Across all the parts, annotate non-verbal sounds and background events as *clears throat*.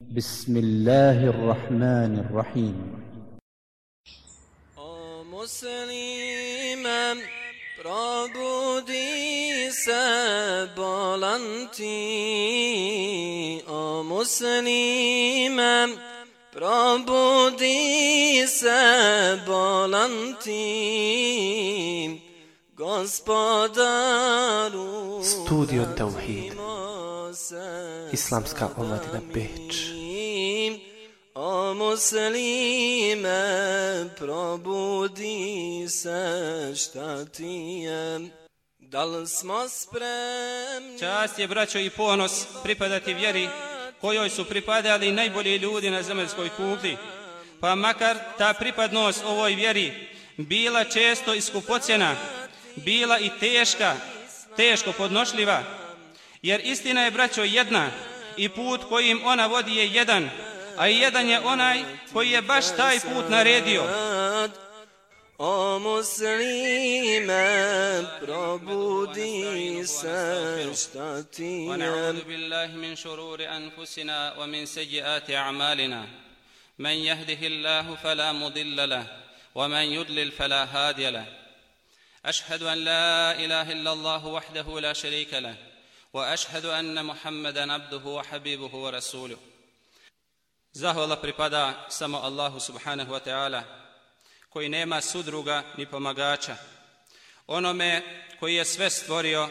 بسم الله الرحمن الرحيم O muslimem, probudi se bolanti. O muslimem, probudi se bolanti. Gospodaru Studio Tauhid. Islamska omladina Beč. O muslime, probudi se šta ti je. Da li smo spremni? Čast je, braćo, i ponos pripadati vjeri kojoj su pripadali najbolji ljudi na zemaljskoj kugli. Pa makar ta pripadnost ovoj vjeri bila često iskupocjena, bila i teška, teško podnošljiva, jer istina je, braćo, jedna i put kojim ona vodi je jedan, a jedan je onaj koji je baš taj put naredio. O muslime, probudi se šta ti je. ونعوذ بالله من شرور أنفسنا ومن سيئات أعمالنا من يهده الله فلا مضل له ومن يضلل فلا هادي له أشهد أن لا إله إلا الله وحده لا شريك له وأشهد أن محمدا عبده وحبيبه ورسوله Zahvala pripada samo Allahu subhanahu wa ta'ala, koji nema sudruga ni pomagača. Onome koji je sve stvorio,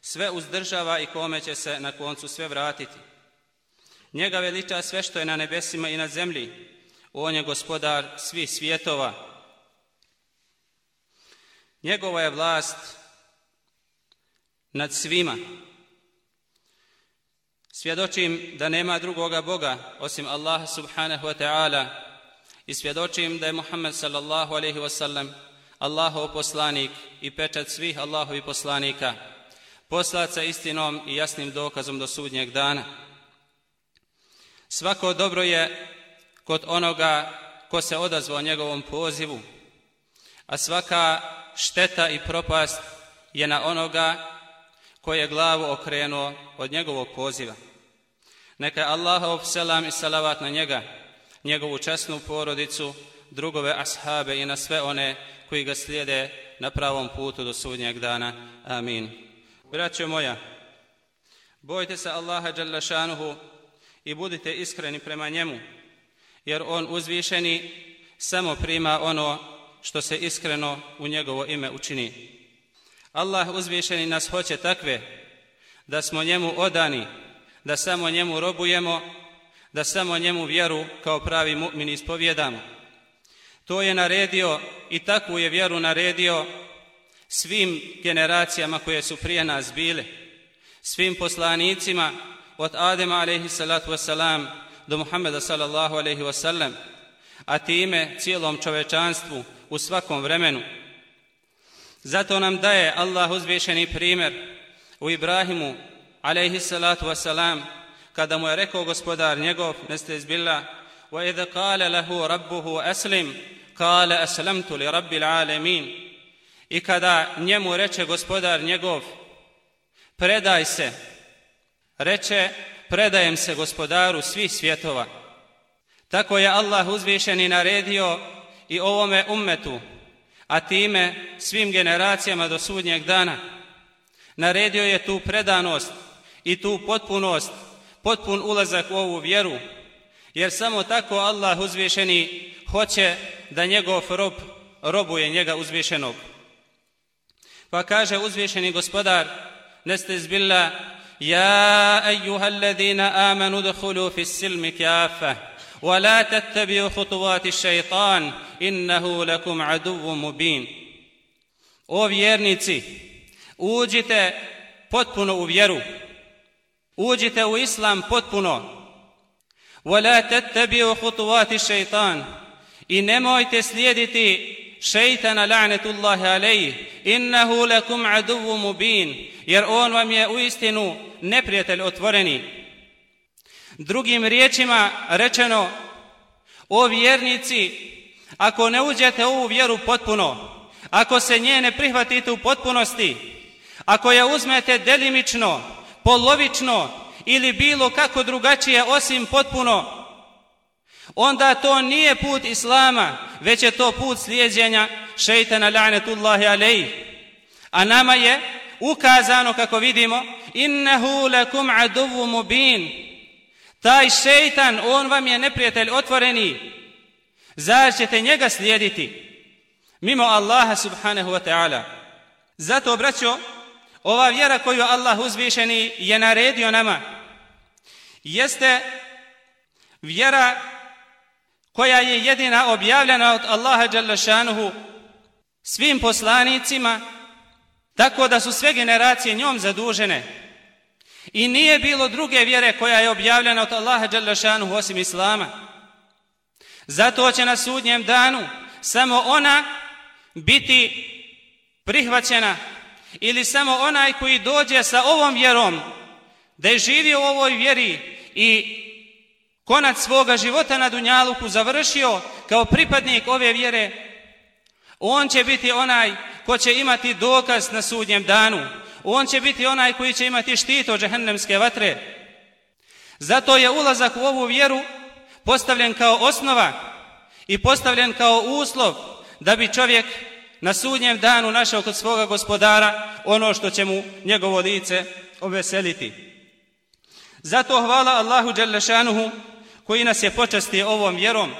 sve uzdržava i kome će se na koncu sve vratiti. Njega veliča sve što je na nebesima i na zemlji. On je gospodar svih svjetova. Njegova je vlast nad svima. Svjedočim da nema drugoga Boga osim Allaha subhanahu wa ta'ala i svjedočim da je Muhammed sallallahu alaihi wa sallam Allahov poslanik i pečat svih Allahovi poslanika, poslat sa istinom i jasnim dokazom do sudnjeg dana. Svako dobro je kod onoga ko se odazvao njegovom pozivu, a svaka šteta i propast je na onoga koji je glavu okrenuo od njegovog poziva. Neka je Allahov selam i salavat na njega, njegovu časnu porodicu, drugove ashabe i na sve one koji ga slijede na pravom putu do sudnjeg dana. Amin. Braćo moja, bojte se Allaha dželle i budite iskreni prema njemu, jer on uzvišeni samo prima ono što se iskreno u njegovo ime učini. Allah uzvišeni nas hoće takve da smo njemu odani, da samo njemu robujemo, da samo njemu vjeru kao pravi mu'min ispovjedamo. To je naredio i takvu je vjeru naredio svim generacijama koje su prije nas bile, svim poslanicima od Adema alaihi salatu wasalam do Muhammeda sallallahu alaihi wasallam, a time cijelom čovečanstvu u svakom vremenu. Zato nam daje Allah uzvišeni primjer u Ibrahimu alaihi salatu wasalam kada mu je rekao gospodar njegov neste izbila wa idha kale lahu rabbuhu aslim kale aslamtu li rabbil alemin i kada njemu reče gospodar njegov predaj se. Reče predajem se gospodaru svih svjetova. Tako je Allah uzvišeni naredio i ovome ummetu a time svim generacijama do sudnjeg dana. Naredio je tu predanost i tu potpunost, potpun ulazak u ovu vjeru, jer samo tako Allah uzvišeni hoće da njegov rob robuje njega uzvišenog. Pa kaže uzvišeni gospodar, neste izbilla, Ja, ejuha alladina amanu dhulu fi silmi kjafa, ولا تتبعوا خطوات الشيطان إنه لكم عدو مبين O vjernici, uđite potpuno u vjeru. Uđite u islam potpuno. ولا تتبعوا خطوات الشيطان i nemojte slijediti šeitana la'netullahi alejih innahu lakum aduwwu mubin jer on vam je u istinu neprijatelj otvoreni Drugim riječima rečeno, o vjernici, ako ne uđete u ovu vjeru potpuno, ako se nje ne prihvatite u potpunosti, ako je uzmete delimično, polovično ili bilo kako drugačije osim potpuno, onda to nije put Islama, već je to put slijedjenja šeitana la'netullahi alejih. A nama je ukazano kako vidimo innehu lakum aduvu mubin taj šeitan on vam je neprijatelj otvoreni. Zar ćete njega slijediti? Mimo Allaha subhanahu wa ta'ala. Zato braćo, ova vjera koju Allah uzvišeni je naredio nama jeste vjera koja je jedina objavljena od Allaha dželle svim poslanicima Tako da su sve generacije njom zadužene. I nije bilo druge vjere koja je objavljena od Allaha Đalešanu osim Islama. Zato će na sudnjem danu samo ona biti prihvaćena ili samo onaj koji dođe sa ovom vjerom da je živio u ovoj vjeri i konac svoga života na Dunjaluku završio kao pripadnik ove vjere, on će biti onaj ko će imati dokaz na sudnjem danu. On će biti onaj koji će imati štit od džehennemske vatre. Zato je ulazak u ovu vjeru postavljen kao osnova i postavljen kao uslov da bi čovjek na sudnjem danu našao kod svoga gospodara ono što će mu njegovo lice oveseliti. Zato hvala Allahu Đelešanuhu koji nas je počastio ovom vjerom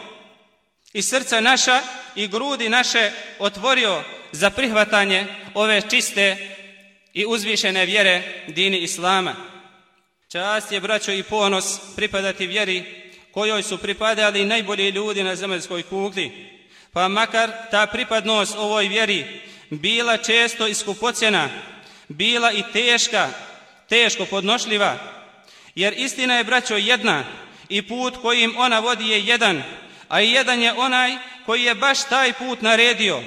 i srca naša i grudi naše otvorio za prihvatanje ove čiste i uzvišene vjere dini Islama. Čast je, braćo, i ponos pripadati vjeri kojoj su pripadali najbolji ljudi na zemaljskoj kugli. Pa makar ta pripadnost ovoj vjeri bila često iskupocjena, bila i teška, teško podnošljiva, jer istina je, braćo, jedna i put kojim ona vodi je jedan, a i jedan je onaj koji je baš taj put naredio,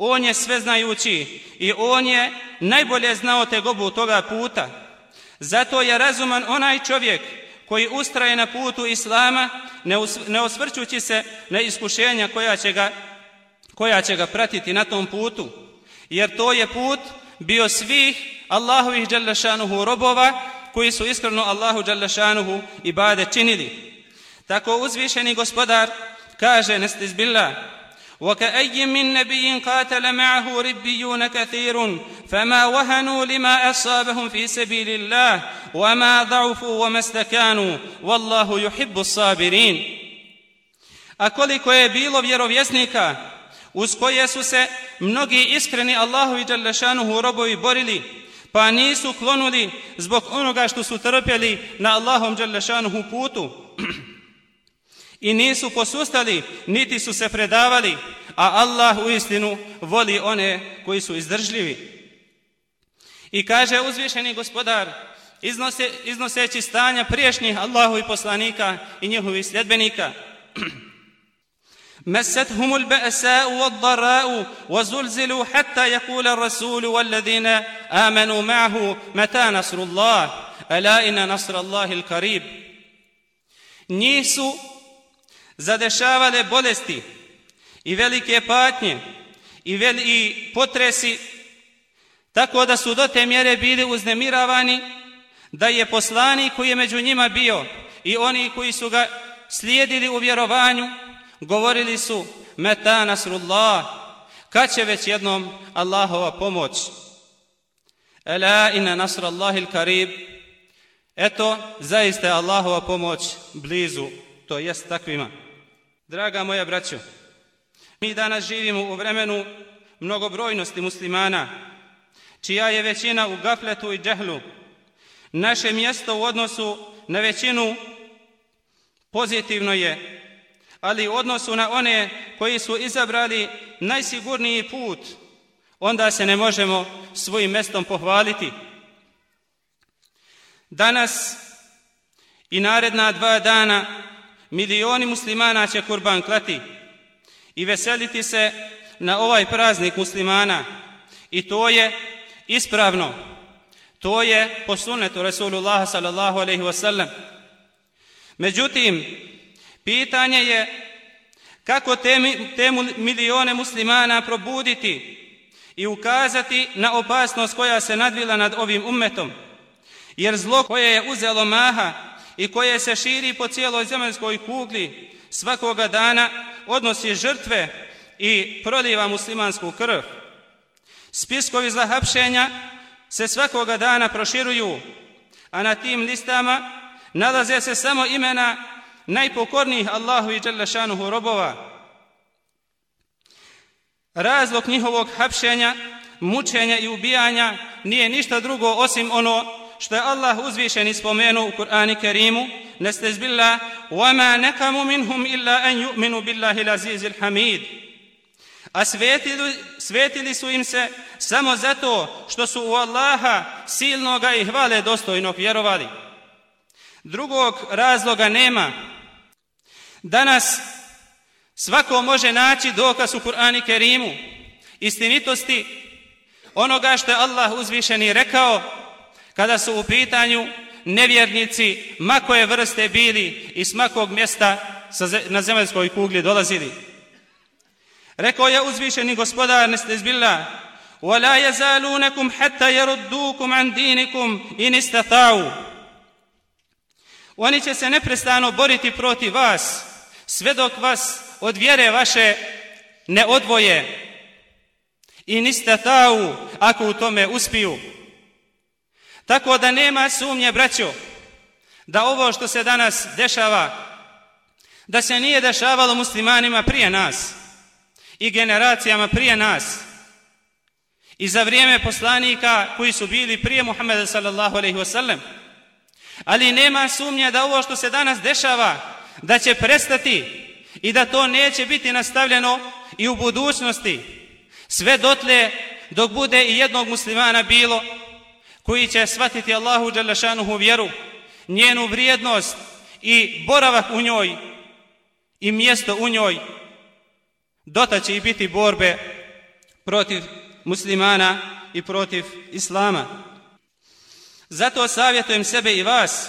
On je sveznajući i on je najbolje znao te gobu toga puta. Zato je razuman onaj čovjek koji ustraje na putu Islama, ne osvrćući se na iskušenja koja će, ga, koja će ga pratiti na tom putu. Jer to je put bio svih Allahovih dželjašanuhu robova koji su iskreno Allahu dželjašanuhu i bade činili. Tako uzvišeni gospodar kaže, nestizbillah, وكأي من نبي قاتل معه ربيون كثير فما وهنوا لما أصابهم في سبيل الله وما ضعفوا وما استكانوا والله يحب الصابرين A koliko je bilo vjerovjesnika uz koje su se mnogi iskreni Allahu i Đalešanuhu robovi borili, pa nisu klonuli zbog onoga što su trpjeli na Allahom Đalešanuhu putu. I nisu posustali, niti su se predavali, a Allah u istinu voli one koji su izdržljivi. I kaže uzvišeni gospodar, iznose, iznoseći stanja priješnjih Allahu i poslanika i njihovih sljedbenika, *clears throat* مستهم البأساء والضراء وزلزلوا حتى يقول الرسول والذين آمنوا معه متى نصر الله ألا إن نصر الله القريب نيسو zadešavale bolesti i velike patnje i, veli, i potresi, tako da su do te mjere bili uznemiravani, da je poslani koji je među njima bio i oni koji su ga slijedili u vjerovanju, govorili su, meta nasrullah, kad će već jednom Allahova pomoć? Ela inna nasrallahil karib, eto, zaista je Allahova pomoć blizu, to jest takvima. Draga moja braćo, mi danas živimo u vremenu mnogobrojnosti muslimana, čija je većina u gafletu i džehlu. Naše mjesto u odnosu na većinu pozitivno je, ali u odnosu na one koji su izabrali najsigurniji put, onda se ne možemo svojim mjestom pohvaliti. Danas i naredna dva dana milioni muslimana će kurban klati i veseliti se na ovaj praznik muslimana. I to je ispravno. To je po sunnetu Rasulullah sallallahu alaihi wasallam. Međutim, pitanje je kako te, te milione muslimana probuditi i ukazati na opasnost koja se nadvila nad ovim ummetom. Jer zlo koje je uzelo maha i koje se širi po cijeloj zemaljskoj kugli svakoga dana odnosi žrtve i proliva muslimansku krv. Spiskovi za hapšenja se svakoga dana proširuju, a na tim listama nalaze se samo imena najpokornijih Allahu i Đalešanuhu robova. Razlog njihovog hapšenja, mučenja i ubijanja nije ništa drugo osim ono što je Allah uzvišeni spomenu u Kur'ani Kerimu, nestezbillah, وَمَا نَكَمُ مِنْهُمْ إِلَّا أَنْ يُؤْمِنُوا بِاللَّهِ الْعَزِيزِ الْحَمِيدِ A svetili, svetili su im se samo zato što su u Allaha silnoga i hvale dostojnog vjerovali. Drugog razloga nema. Danas svako može naći dokaz u Kur'ani Kerimu istinitosti onoga što je Allah uzvišeni rekao kada su u pitanju nevjernici makoje vrste bili i s makog mjesta na zemaljskoj kugli dolazili. Rekao je uzvišeni gospodar nestezbillah وَلَا يَزَالُونَكُمْ حَتَّى يَرُدُّوكُمْ عَنْ دِينِكُمْ إِنِ اسْتَطَاعُوا Oni će se neprestano boriti protiv vas, sve dok vas od vjere vaše ne odvoje i niste tau ako u tome uspiju. Tako da nema sumnje, braćo, da ovo što se danas dešava, da se nije dešavalo muslimanima prije nas i generacijama prije nas i za vrijeme poslanika koji su bili prije Muhammeda sallallahu alaihi wasallam. Ali nema sumnje da ovo što se danas dešava, da će prestati i da to neće biti nastavljeno i u budućnosti. Sve dotle dok bude i jednog muslimana bilo koji će shvatiti Allahu Đalešanuhu vjeru, njenu vrijednost i boravak u njoj i mjesto u njoj, dota će i biti borbe protiv muslimana i protiv islama. Zato savjetujem sebe i vas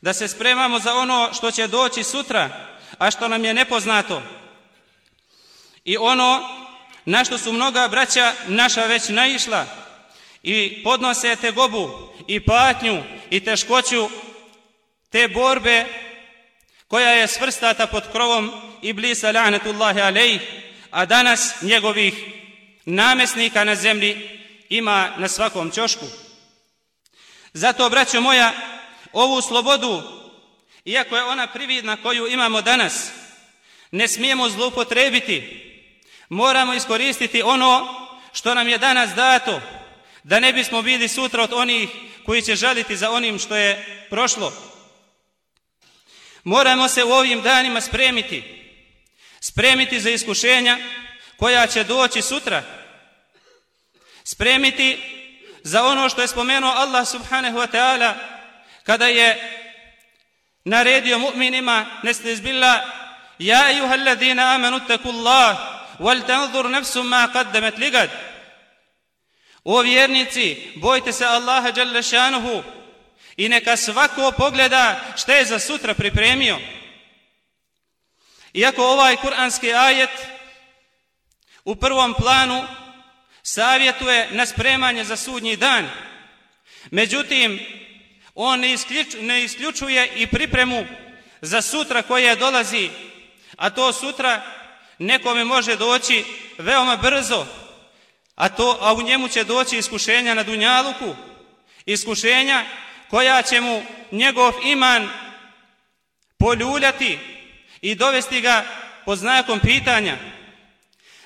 da se spremamo za ono što će doći sutra, a što nam je nepoznato. I ono na što su mnoga braća naša već naišla i podnose te gobu i patnju i teškoću te borbe koja je svrstata pod krovom Iblisa la'natullahi alejh, a danas njegovih namesnika na zemlji ima na svakom čošku. Zato, braćo moja, ovu slobodu, iako je ona prividna koju imamo danas, ne smijemo zloupotrebiti. Moramo iskoristiti ono što nam je danas dato, da ne bismo bili sutra od onih koji će žaliti za onim što je prošlo. Moramo se u ovim danima spremiti, spremiti za iskušenja koja će doći sutra, spremiti za ono što je spomenuo Allah subhanahu wa ta'ala kada je naredio mu'minima nesli izbilla Ja ejuha alladina amanu taku Allah wal tanzur nafsu ma qaddamat ligad. O vjernici, bojte se Allaha Đalešanuhu i neka svako pogleda šta je za sutra pripremio. Iako ovaj kuranski ajet u prvom planu savjetuje na spremanje za sudnji dan, međutim, on ne, ne isključuje i pripremu za sutra koje dolazi, a to sutra nekome može doći veoma brzo, a, to, a u njemu će doći iskušenja na Dunjaluku, iskušenja koja će mu njegov iman poljuljati i dovesti ga pod znakom pitanja.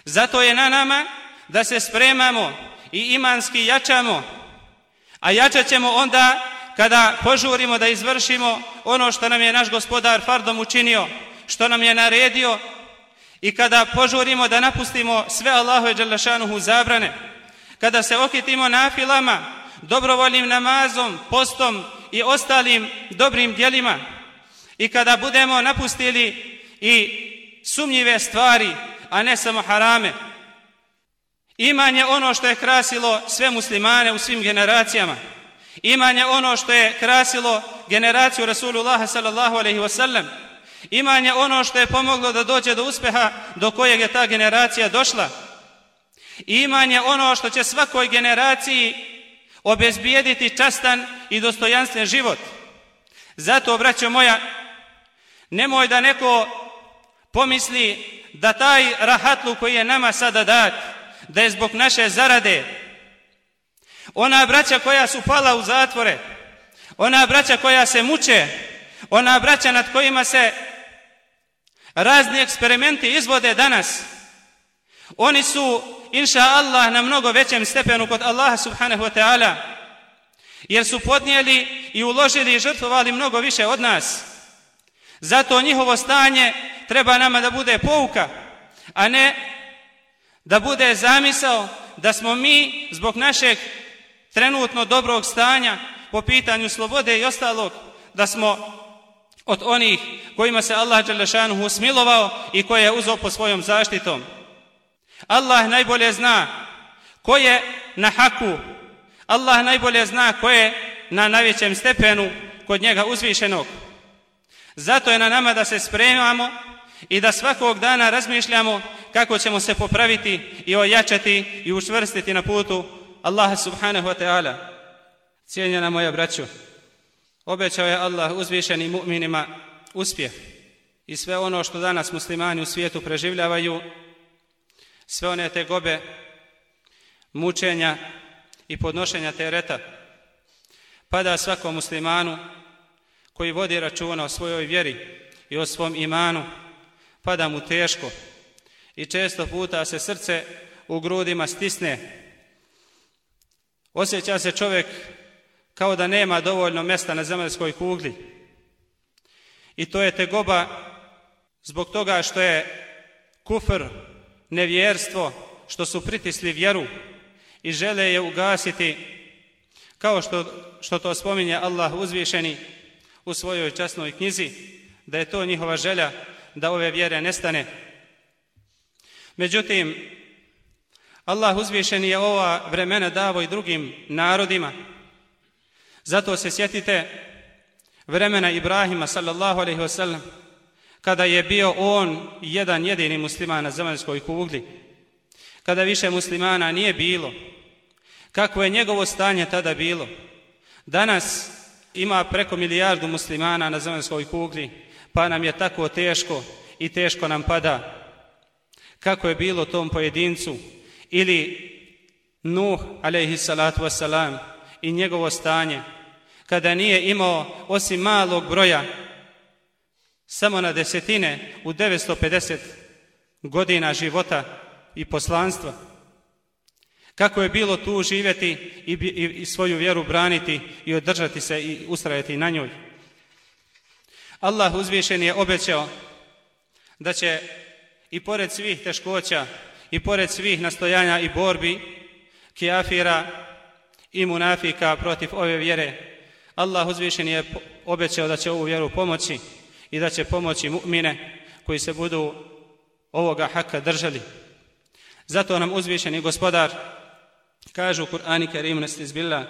Zato je na nama da se spremamo i imanski jačamo, a jačat ćemo onda kada požurimo da izvršimo ono što nam je naš gospodar Fardom učinio, što nam je naredio i kada požurimo da napustimo sve Allahove Đalešanuhu zabrane, kada se okitimo nafilama, dobrovoljnim namazom, postom i ostalim dobrim dijelima i kada budemo napustili i sumnjive stvari, a ne samo harame, Iman je ono što je krasilo sve muslimane u svim generacijama. Iman je ono što je krasilo generaciju Rasulullaha sallallahu alaihi wasallam. Iman je ono što je pomoglo da dođe do uspeha do kojeg je ta generacija došla. Iman je ono što će svakoj generaciji obezbijediti častan i dostojanstven život. Zato, braćo moja, nemoj da neko pomisli da taj rahatlu koji je nama sada dat, da je zbog naše zarade, ona braća koja su pala u zatvore, ona braća koja se muče, ona braća nad kojima se razni eksperimenti izvode danas, oni su, inša Allah, na mnogo većem stepenu kod Allaha subhanahu wa ta'ala, jer su podnijeli i uložili i žrtvovali mnogo više od nas. Zato njihovo stanje treba nama da bude pouka, a ne da bude zamisao da smo mi zbog našeg trenutno dobrog stanja po pitanju slobode i ostalog, da smo od onih kojima se Allah Đelešanuhu smilovao i koje je uzao po svojom zaštitom. Allah najbolje zna ko je na haku, Allah najbolje zna ko je na najvećem stepenu kod njega uzvišenog. Zato je na nama da se spremamo i da svakog dana razmišljamo kako ćemo se popraviti i ojačati i učvrstiti na putu Allaha subhanahu wa ta'ala. Cijenjena moja braćo, obećao je Allah uzvišenim mu'minima uspjeh i sve ono što danas muslimani u svijetu preživljavaju, sve one te gobe, mučenja i podnošenja tereta, pada svakom muslimanu koji vodi računa o svojoj vjeri i o svom imanu, pada mu teško i često puta se srce u grudima stisne. Osjeća se čovjek kao da nema dovoljno mjesta na zemaljskoj kugli. I to je tegoba zbog toga što je kufr, nevjerstvo, što su pritisli vjeru i žele je ugasiti kao što, što to spominje Allah uzvišeni u svojoj časnoj knjizi, da je to njihova želja da ove vjere nestane. Međutim, Allah uzvišeni je ova vremena davo i drugim narodima. Zato se sjetite vremena Ibrahima sallallahu alaihi wasallam kada je bio on jedan jedini musliman na zemaljskoj kugli. Kada više muslimana nije bilo. Kako je njegovo stanje tada bilo? Danas ima preko milijardu muslimana na zemaljskoj kugli, pa nam je tako teško i teško nam pada. Kako je bilo tom pojedincu? Ili Nuh, alaihi salatu wasalam, i njegovo stanje, kada nije imao osim malog broja, samo na desetine u 950 godina života i poslanstva, kako je bilo tu živjeti i, i, i svoju vjeru braniti i održati se i ustrajati na njoj. Allah uzvišen je obećao da će i pored svih teškoća i pored svih nastojanja i borbi kjafira i munafika protiv ove vjere, Allah uzvišen je obećao da će ovu vjeru pomoći i da će pomoći mu'mine koji se budu ovoga haka držali. Zato nam uzvišeni gospodar kaže u Kur'ani Kerimu nestizbillah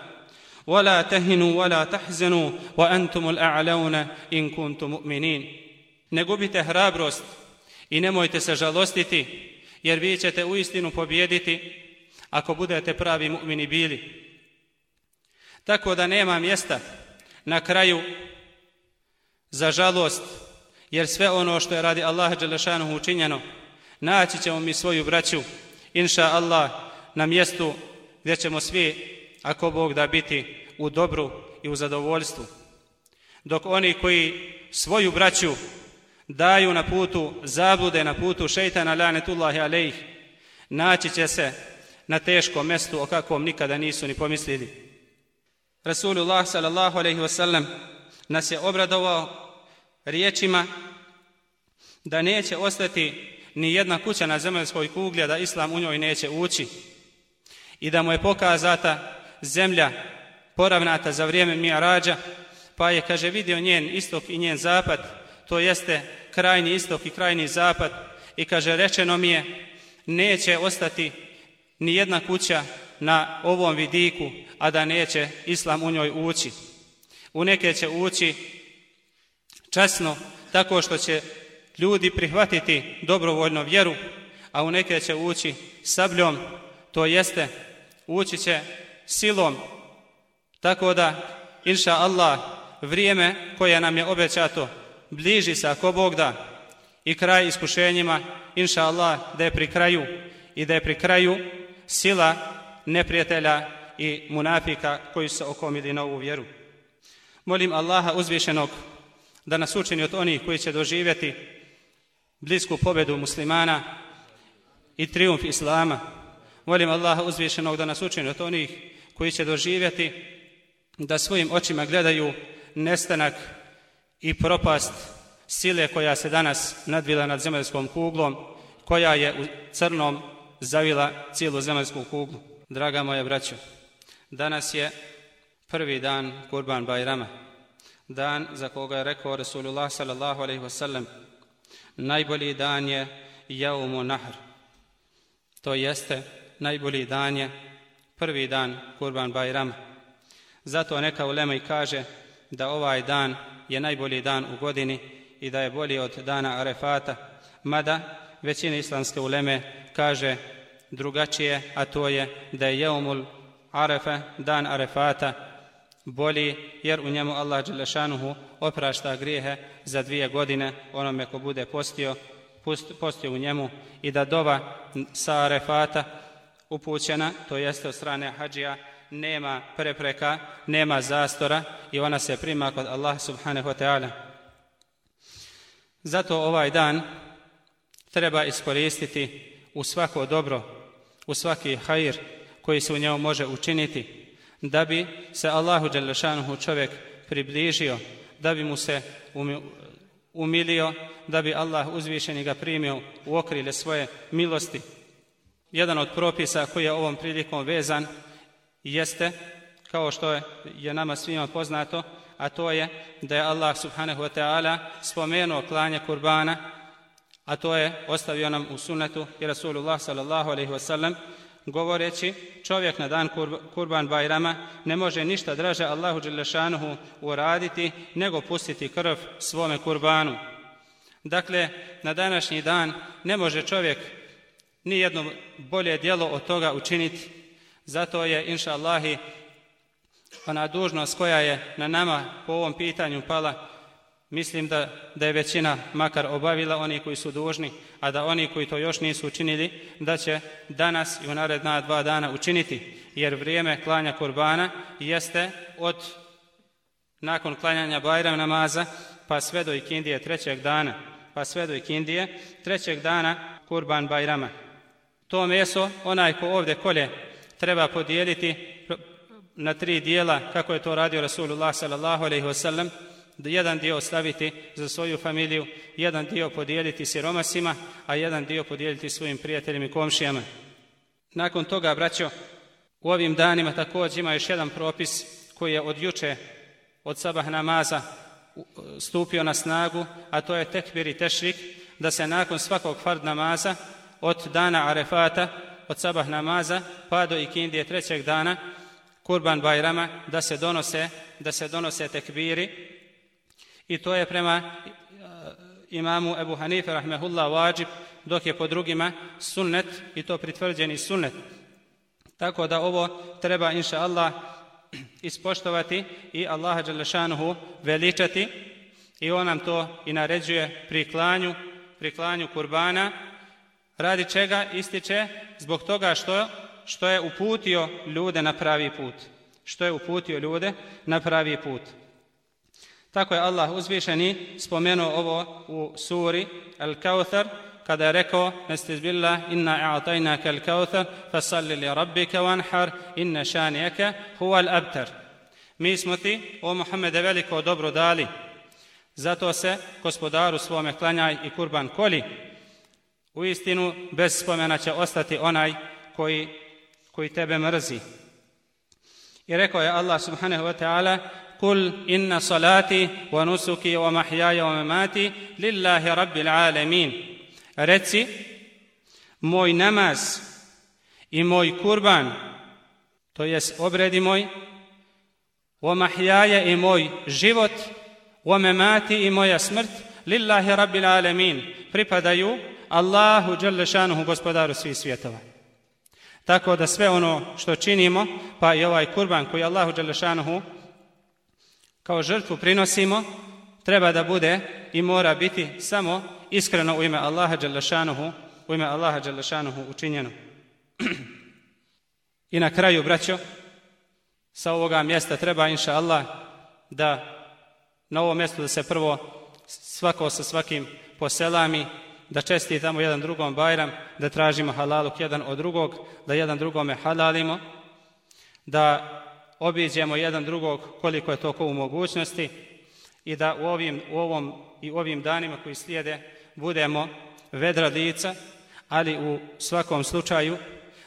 ولا تهنوا ولا تحزنوا وأنتم الأعلون إن كنتم مؤمنين ne gubite hrabrost i nemojte se žalostiti jer vi ćete u istinu pobjediti ako budete pravi mu'mini bili tako da nema mjesta na kraju za žalost jer sve ono što je radi Allaha Đelešanuhu učinjeno naći ćemo mi svoju braću inša Allah na mjestu gdje ćemo svi ako Bog da biti u dobru i u zadovoljstvu. Dok oni koji svoju braću daju na putu zablude, na putu šeitana lanetullahi alejih, naći će se na teškom mestu o kakvom nikada nisu ni pomislili. Rasulullah sallallahu alejhi ve sellem nas je obradovao riječima da neće ostati ni jedna kuća na zemaljskoj kugli da islam u njoj neće ući. I da mu je pokazata zemlja poravnata za vrijeme Mi'arađa, pa je, kaže, vidio njen istok i njen zapad, to jeste krajni istok i krajni zapad, i kaže, rečeno mi je, neće ostati ni jedna kuća na ovom vidiku, a da neće Islam u njoj ući. U neke će ući časno, tako što će ljudi prihvatiti dobrovoljno vjeru, a u neke će ući sabljom, to jeste ući će silom Tako da, inša Allah, vrijeme koje nam je obećato bliži se ako Bog da i kraj iskušenjima, inša Allah, da je pri kraju i da je pri kraju sila neprijatelja i munafika koji su okomili na ovu vjeru. Molim Allaha uzvišenog da nas učini od onih koji će doživjeti blisku pobedu muslimana i triumf Islama. Molim Allaha uzvišenog da nas učini od onih koji će doživjeti da svojim očima gledaju nestanak i propast sile koja se danas nadvila nad zemaljskom kuglom, koja je u crnom zavila cijelu zemaljsku kuglu. Draga moja braćo, danas je prvi dan Kurban Bajrama, dan za koga je rekao Rasulullah sallallahu alaihi wasallam, najbolji dan je Jaumu Nahr. To jeste, najbolji dan je prvi dan Kurban Bajrama. Zato neka ulema i kaže da ovaj dan je najbolji dan u godini i da je bolji od dana Arefata, mada većina islamske uleme kaže drugačije, a to je da je Jeumul Arefe, dan Arefata, bolji jer u njemu Allah Đelešanuhu oprašta grijehe za dvije godine onome ko bude postio, postio u njemu i da dova sa Arefata upućena, to jeste od strane hađija, nema prepreka, nema zastora i ona se prima kod Allah subhanahu wa ta'ala. Zato ovaj dan treba iskoristiti u svako dobro, u svaki hajr koji se u njemu može učiniti, da bi se Allahu Đelešanuhu čovjek približio, da bi mu se umilio, da bi Allah uzvišeni ga primio u okrilje svoje milosti. Jedan od propisa koji je ovom prilikom vezan jeste, kao što je nama svima poznato, a to je da je Allah subhanahu wa ta'ala spomenuo klanje kurbana, a to je ostavio nam u sunnetu i Rasulullah sallallahu alaihi wasallam, govoreći čovjek na dan kurban Bajrama ne može ništa draže Allahu Đelešanuhu uraditi nego pustiti krv svome kurbanu. Dakle, na današnji dan ne može čovjek ni jedno bolje dijelo od toga učiniti. Zato je, inša Allahi, ona dužnost koja je na nama po ovom pitanju pala, mislim da, da je većina makar obavila oni koji su dužni, a da oni koji to još nisu učinili, da će danas i u naredna dva dana učiniti, jer vrijeme klanja kurbana jeste od nakon klanjanja Bajram namaza, pa sve do ikindije trećeg dana, pa sve do ikindije trećeg dana kurban Bajrama. To meso, onaj ko ovdje kolje, treba podijeliti na tri dijela, kako je to radio Rasulullah sallallahu alaihi wasallam, da jedan dio ostaviti za svoju familiju, jedan dio podijeliti siromasima, a jedan dio podijeliti svojim prijateljima i komšijama. Nakon toga, braćo, u ovim danima također ima još jedan propis koji je od juče, od sabah namaza, stupio na snagu, a to je tekbir i tešrik, da se nakon svakog fard namaza, od dana arefata, od sabah namaza, pa do ikindije trećeg dana, kurban bajrama, da se donose, da se donose tekbiri, I to je prema e, imamu Ebu Hanife rahmehullah wajib, dok je po drugima sunnet i to pritvrđeni sunnet. Tako da ovo treba inša Allah *clears throat* ispoštovati i Allaha Đelešanuhu veličati i on nam to i naređuje pri klanju, pri klanju kurbana, radi čega ističe zbog toga što, što je uputio ljude na pravi put. Što je uputio ljude na pravi put. Tako je Allah uzvišeni spomenuo ovo u suri Al-Kawthar, kada je rekao, nestiz billah, inna i'atajnaka al-Kawthar, fasalli li rabbika wanhar, inna šanijaka huwa al-abtar. Mi smo ti, o Muhammede, veliko dobro dali. Zato se gospodaru svome klanjaj i kurban koli. U istinu, bez spomena će ostati onaj koji, koji tebe mrzi. I rekao je Allah subhanahu wa ta'ala, قل ان صلاتي ونسكي ومحياي ومماتي لله رب العالمين reci moj namaz i moj kurban to jest obredi moj wa mahyaja i moj život wa mamati i moja smrt lillahi rabbil alamin pripadaju Allahu dželle šanehu gospodaru svih svjetova Tako da sve ono što činimo, pa i ovaj kurban koji Allahu Đelešanuhu kao žrtvu prinosimo, treba da bude i mora biti samo iskreno u ime Allaha Đalešanuhu, u ime Allaha Đalešanuhu učinjeno. *clears throat* I na kraju, braćo, sa ovoga mjesta treba, inša Allah, da na ovom mjestu da se prvo svako sa svakim poselami, da čestitamo jedan drugom bajram, da tražimo halaluk jedan od drugog, da jedan drugome halalimo, da obiđemo jedan drugog koliko je to ko u mogućnosti i da u ovim, u ovom i u ovim danima koji slijede budemo vedra lica, ali u svakom slučaju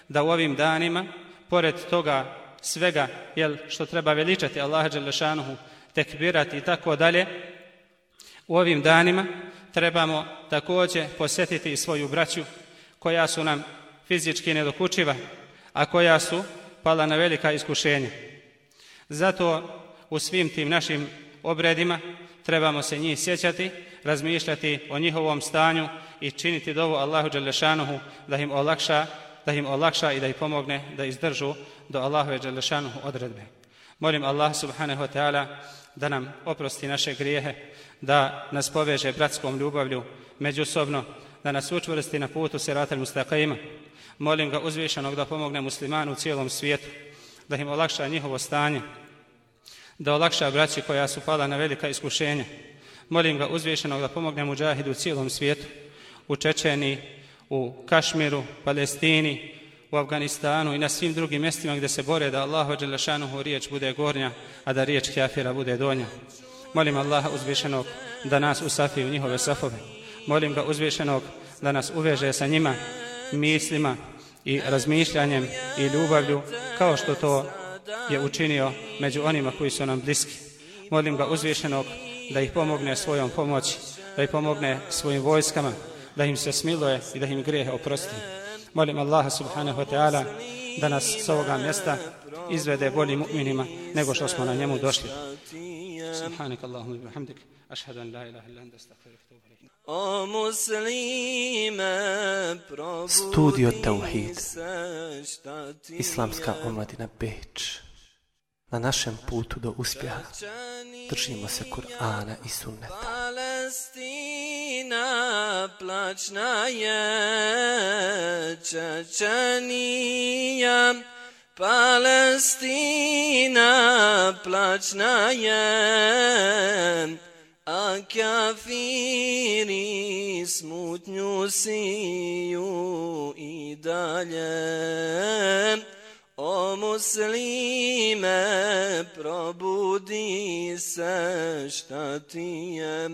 da u ovim danima, pored toga svega jel, što treba veličati Allaha Đelešanuhu, tekbirati i tako dalje, u ovim danima trebamo također posjetiti i svoju braću koja su nam fizički nedokučiva, a koja su pala na velika iskušenja. Zato u svim tim našim obredima trebamo se njih sjećati, razmišljati o njihovom stanju i činiti dovu Allahu Đelešanuhu da im olakša, da im olakša i da ih pomogne da izdržu do Allahove Đelešanuhu odredbe. Molim Allah subhanahu wa ta'ala da nam oprosti naše grijehe, da nas poveže bratskom ljubavlju međusobno, da nas učvrsti na putu siratel mustaqima. Molim ga uzvišenog da pomogne muslimanu u cijelom svijetu, da im olakša njihovo stanje, da olakša braći koja su pala na velika iskušenja. Molim ga uzvišenog da pomogne muđahidu u cijelom svijetu, u Čečeni, u Kašmiru, Palestini, u Afganistanu i na svim drugim mjestima gdje se bore da Allahu Đelešanuhu riječ bude gornja, a da riječ kjafira bude donja. Molim Allaha uzvišenog da nas usafi u njihove safove. Molim ga uzvišenog da nas uveže sa njima, mislima i razmišljanjem i ljubavlju kao što to je učinio među onima koji su nam bliski. Molim ga uzvišenog da ih pomogne svojom pomoći, da ih pomogne svojim vojskama, da im se smiluje i da im grehe oprosti. Molim Allaha subhanahu wa ta'ala da nas s ovoga mjesta izvede boljim mu'minima nego što smo na njemu došli. Subhanak Allahumma bihamdik, ashhadu an la ilaha illa anta astaghfiruka wa atubu ilayk. O muslime, probudim Studio Tauhid. se, šta ti Islamska omladina Beč. Na našem putu do uspjeha držimo se Kur'ana i Sunneta. Palestina plačna je Čečenija Palestina plačna je a kafiri smutnju siju i dalje. O muslime, probudi se šta ti je.